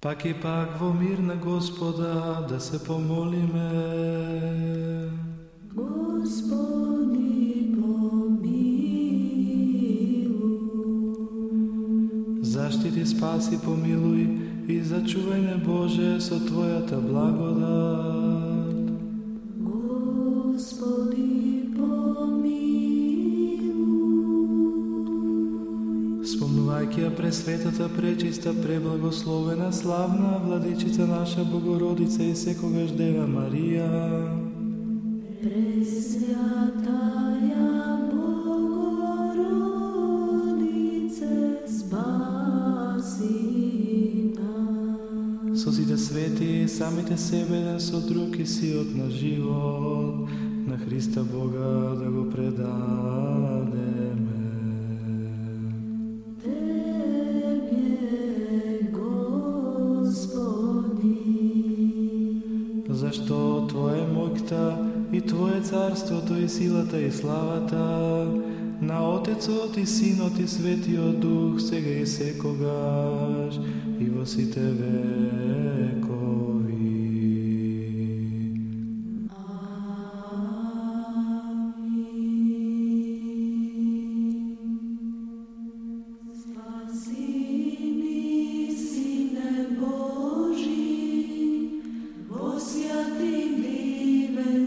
Пак и пак во мир на Господа да се помолиме. Господи, помилуј. Заштити, спаси, помилуј и зачувај ме Боже со Твојата благодат. Спомнувајќи ја пресветата, пречиста, преблагословена, славна владичица наша Богородица и секогаш Дева Марија, Пресвятая Богородице, спаси нас. со сите свети самите себе еден со друг и сиот на живот, на Христа Бога да го предадеме. Зашто Твоја моќта и Твое царството и силата и славата на Отецот и Синот и Светиот Дух сега и секогаш и во сите векови.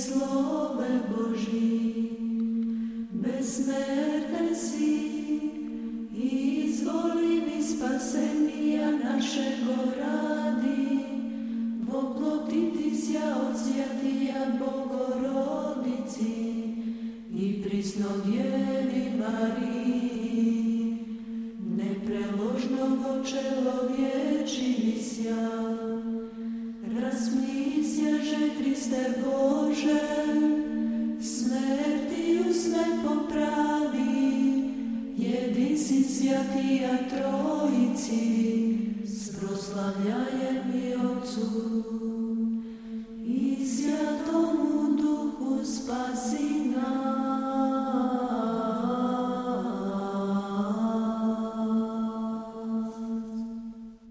Slovo Boží, bez mé čelo vječi mi sja, razmisja že Kriste Bože, smrti u smet popravi, jedin si svjati atrovi.